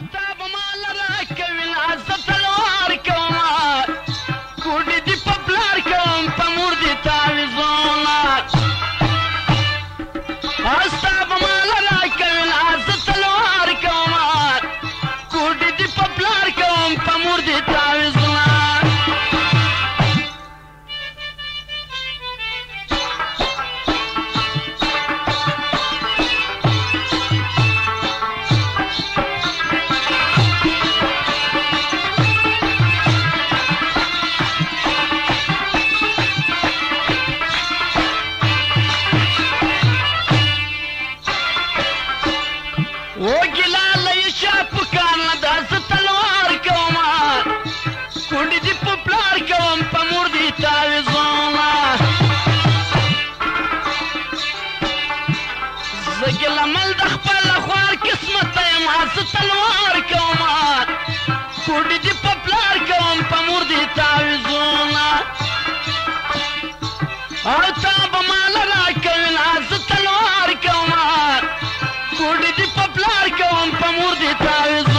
Alta زه تلوار کوم کوډې دې په پلار کوم په مور دې تعویزونه او تا به ماله راکوي نه زه تلوار کوم کوډې دې په پلار کوم په مور دې تعویزونه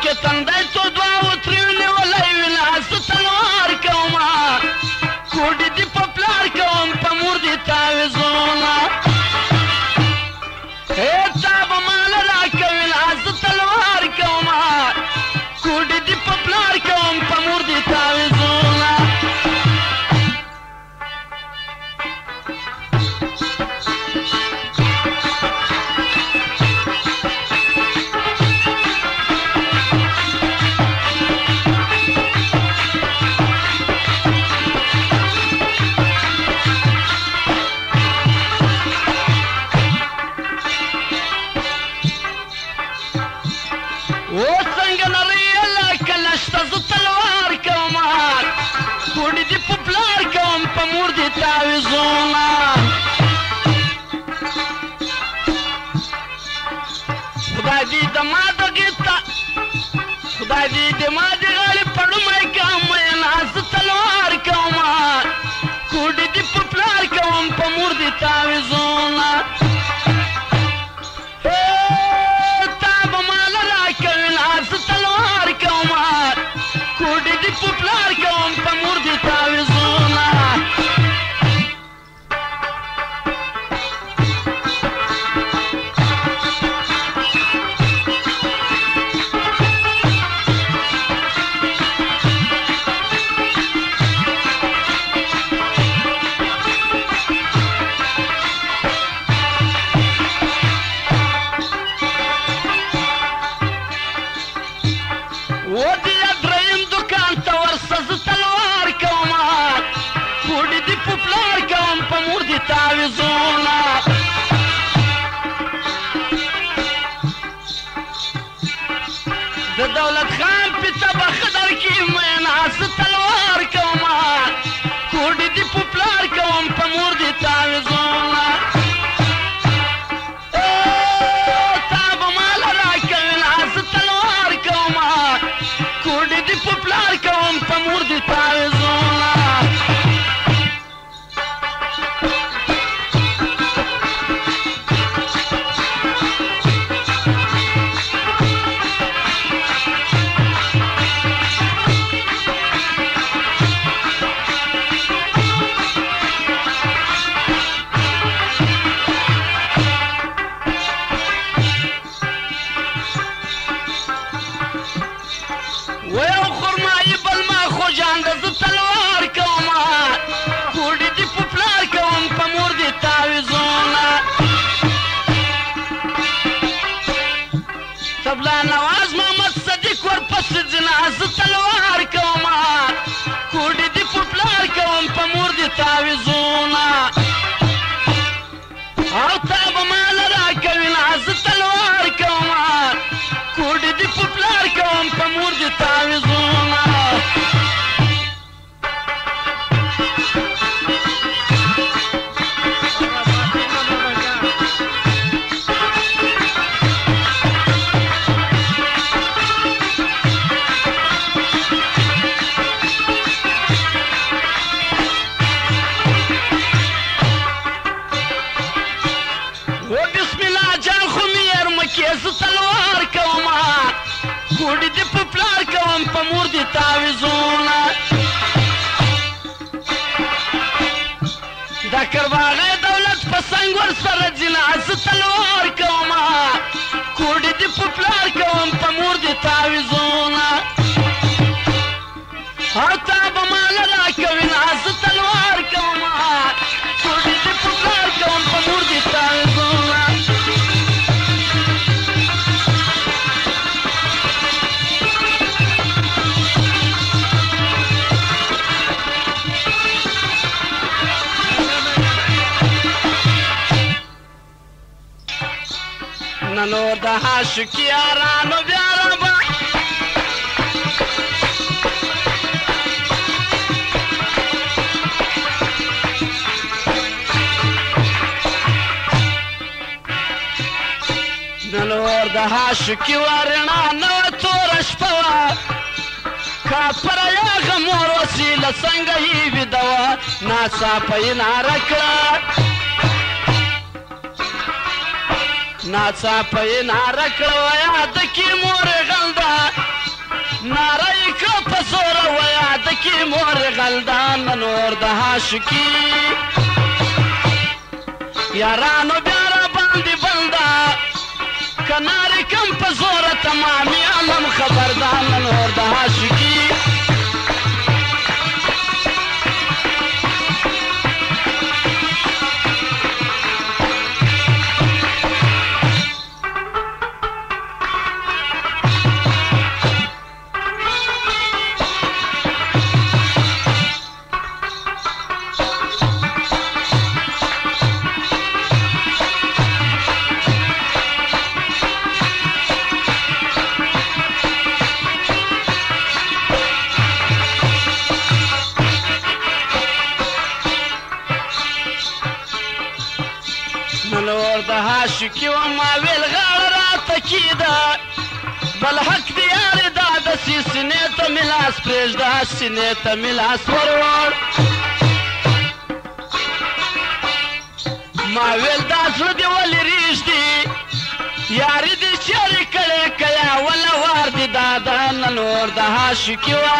que to the estos خدای دې دما دغه تا خدای دې دما دې غالي پړو مې کوم ناز تلوار کوم کوډ دې په پلار کوم په مور دې تعويذ خدا نواز محمد صدیق ورپسې جنازه تلوار دا کرواغه دولت پسنگ ور سره جنا اس تلوار کوما کوډ دې پپلار کوم پمور دې تعويزونا هرتا بمال لا کوین اس تلوار کوما کوډ دې پپلار کوم پمور دې تعويزونا نو د عاشقیارانو بیا ربا نور د عاشقی ورنا نور تور شپوا کا پر یا غمور وسیله څنګه هی ودوا ناڅا پاین رکړه ناڅا په ناره کړه ویا د کی مور غلدا ناره یې که په زوره ویا د کی مور غلدا نه نور د عاشقي یارانو بیا را باندې بنده که نارې کم په زوره تمامي عالم خبردار نه نور د عاشقي د عاشقي و ما ویل غاړه راته کیده بل حق دی یار دا د سینې ته ملاس پرېږده سینې ته ملاس ورور ما ویل دا زړه دې ولې رېږدي یاري دې چیرې کړې کیا وله وار دې دا دا نن نور د عاشقي وه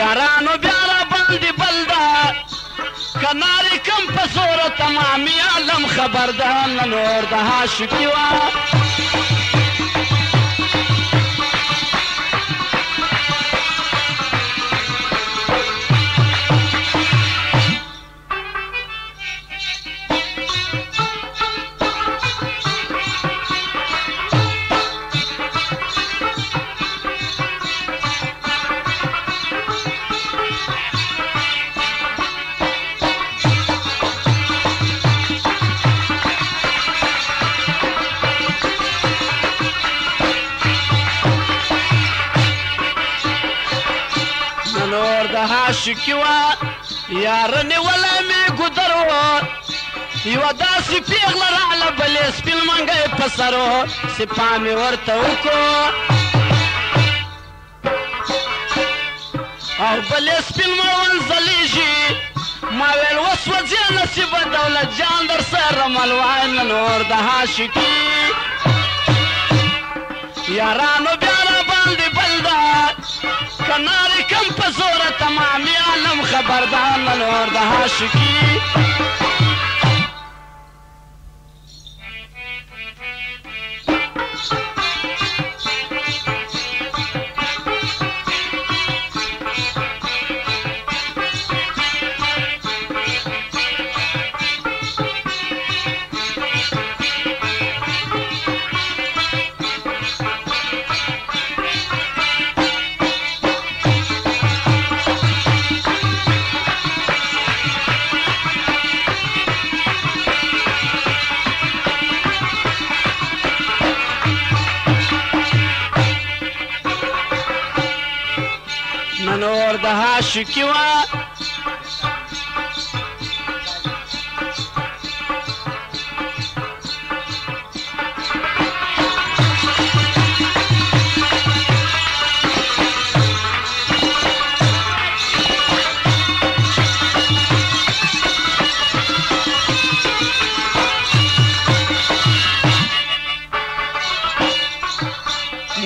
یارانو بیا زماری کم په زور تمامی عالم خبردار نور د عاشقی وا عاشقی وا یارنې ولا مې ګذر و یو داسې پیغله راله بلې سپین منګی په سر و سپا مې ورته وکړو او بلې سپین مړوند ځلېږي ما ویل وسوځې نصیبه دولت جان در سره ملوان نور د عاشقي یارانو بیا کنار کم په زوره تمامي عالم خبردار منور د عاشقي عاشقي وه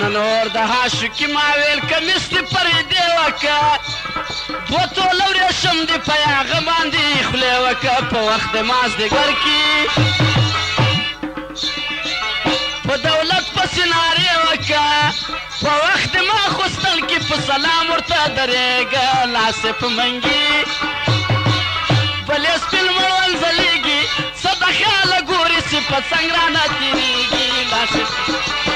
نور د عاشقي ما ویل کمیس دې پرې دی وکړه دو تولو ریشم دی پیا غمان دی خلی وکا پا وقت ماز دی گر کی پا دولت پا سناری وکا پا وقت ما خستل کی پا سلام ورطا دریگا لاس پا منگی بلی سپیل مرون زلیگی صدا خیال گوری سی پا سنگرانا تیریگی لاس پا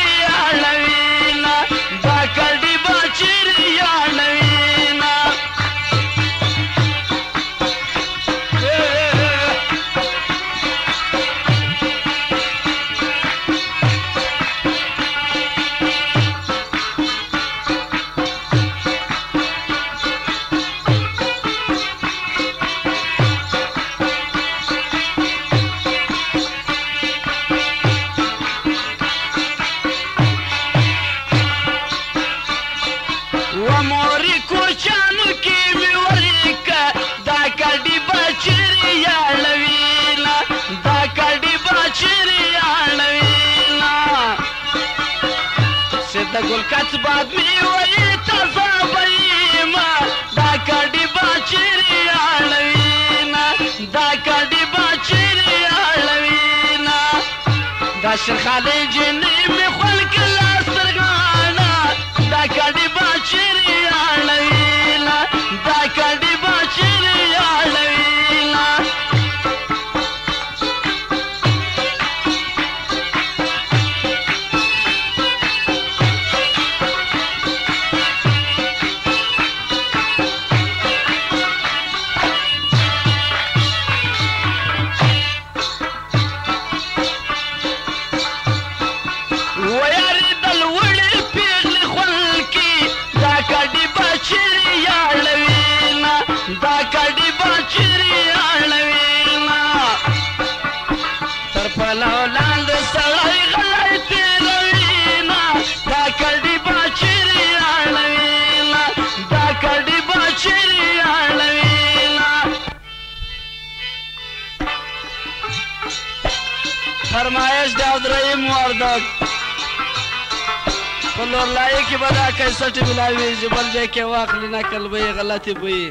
د ګل کڅ باد می وای تازه بېما دا کډي باچري اړوینا دا کډي باچري اړوینا دا شرخاله جنې می خلک لاس ترغانا دا کډي باچري اړوینا فرمایش د عبدالرحیم وردک په لورلایي کې به دا کیسټ ملاویږي بل ځای کې واخلي نقل به یې غلطې به یې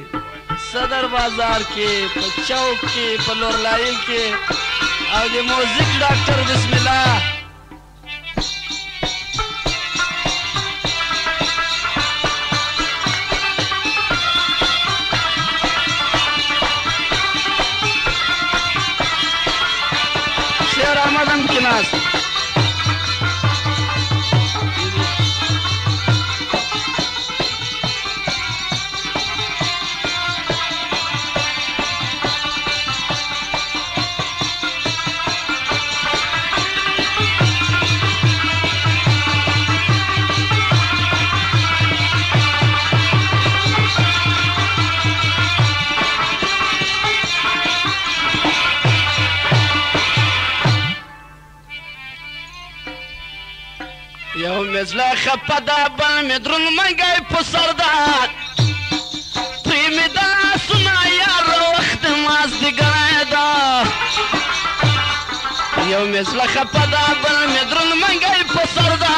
صدر بازار کې په چوک کې په لورلایي کې او د موزیک ډاکټر بسم الله مزله خپه ده به مې دروند منګی په سر ده پرې مې د لاسونه یاره وخت مازدیګری ده یو مې زله خپه ده بل مې دروند منګی په سر ده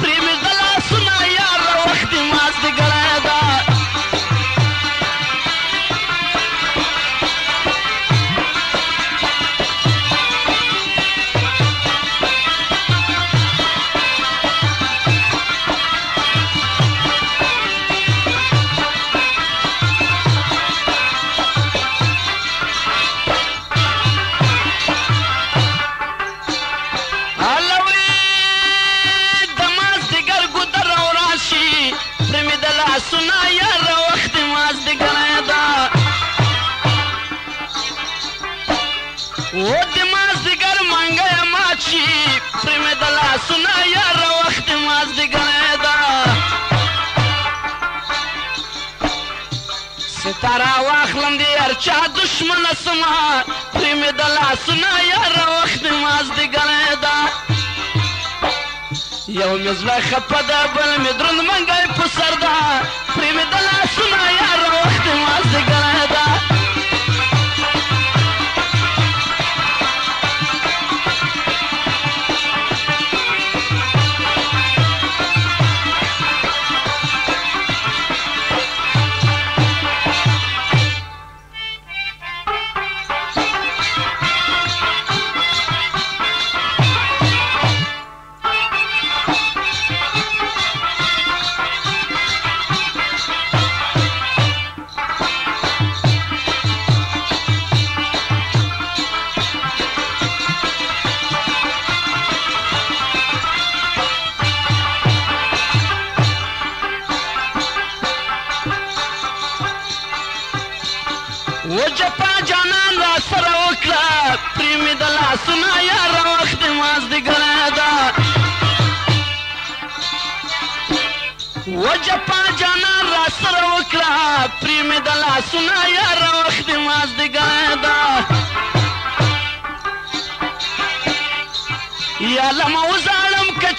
پرې مې د لاسونه یاره وخت مازدیګری ده اسما پری می دل اسنا یار وخت ماز دی ګلې دا یو می زړه خپدا بل می درند منګای په سر دا پری می دل اسنا یار وخت ماز دی ګلې دا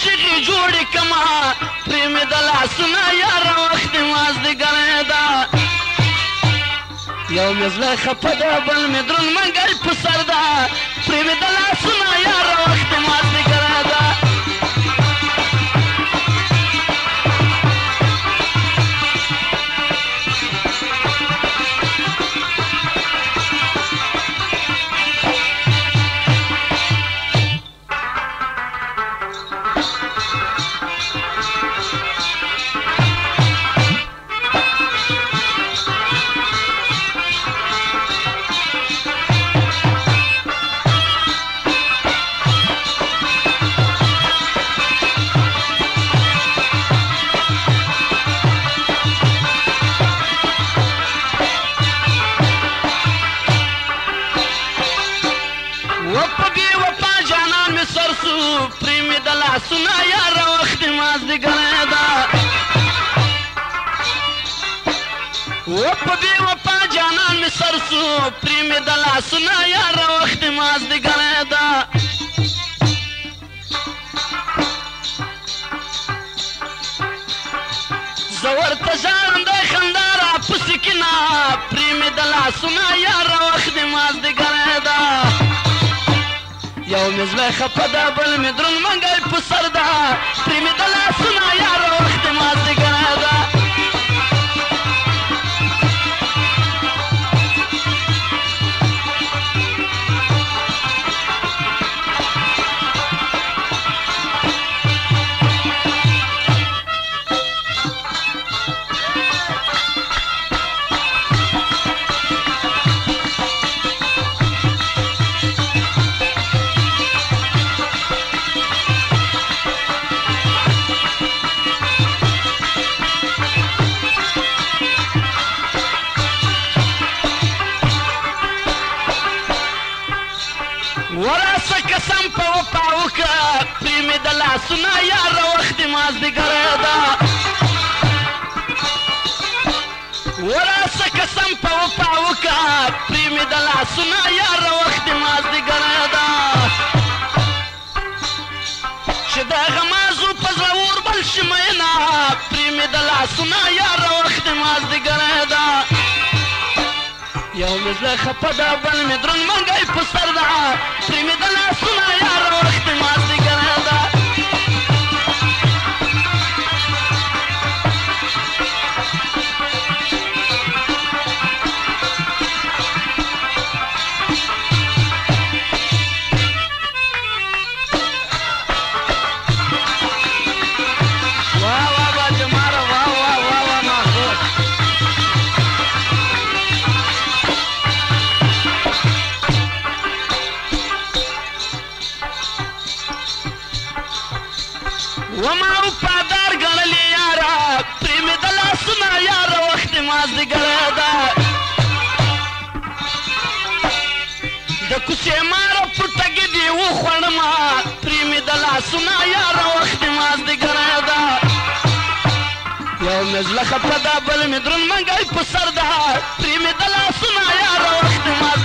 چغې جوړې کما پرې مې د لاسونه یاره وخت دې مازدیګری ده یو مې زړه خفه ده بل مې دروند منګل په سر ده پرې مې د لاسونه یاره وخت دې مازدیګری ده سنا یار وخت مازدیګر دا و په دې و په جانان می سرسو پریم دلا سنا یار وخت مازدیګر دا زور ته ځان د خندارا پسکنا پریم دلا سنا یار وخت مازدیګر دا یو مې زړه خفه ده بل مې دروند منګی په سر ده ترې مې د لاسونه یاره وخت مازدیګر ده آسونه یار وخت مازدیګر دا وراسه قسم په وفا وکا پرې مې د لاسونه یار وخت مازدیګر دا چې د غمازو په زور بل شمینا پرې مې د لاسونه یار وخت مازدیګر دا یو مې زړه خپه ده بل مې درن منګی په سر ده پرې مې د لاسونه یار وخت مازدیګر سنا یارا وخت مازدګر دا یو مزله خپدا بل مدرن منګای په سر دا پرې مې دلا سنا یارا وخت مازدګر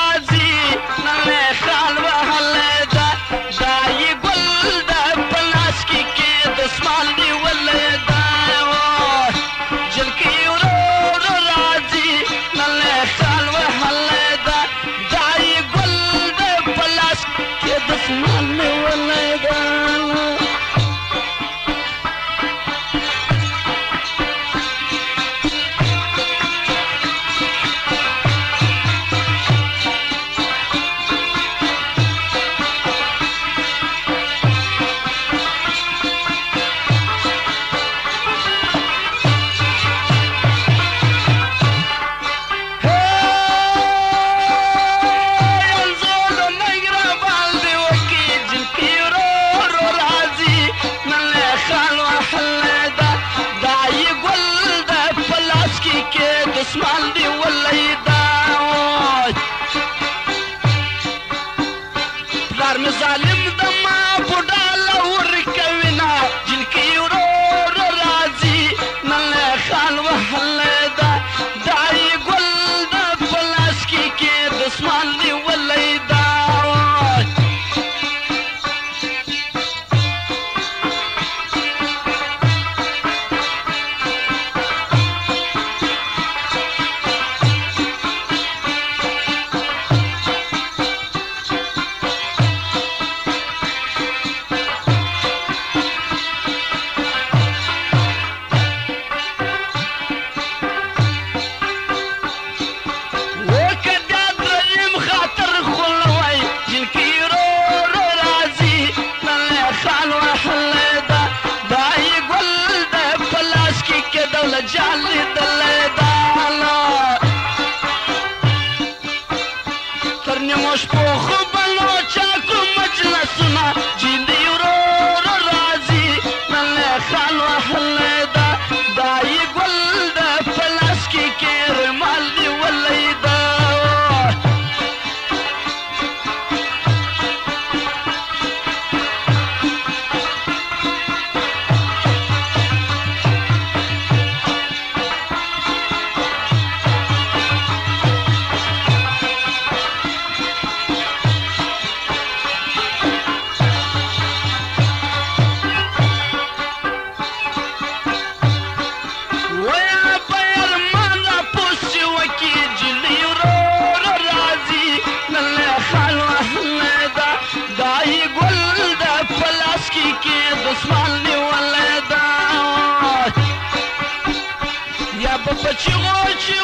Açık açık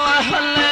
الوحل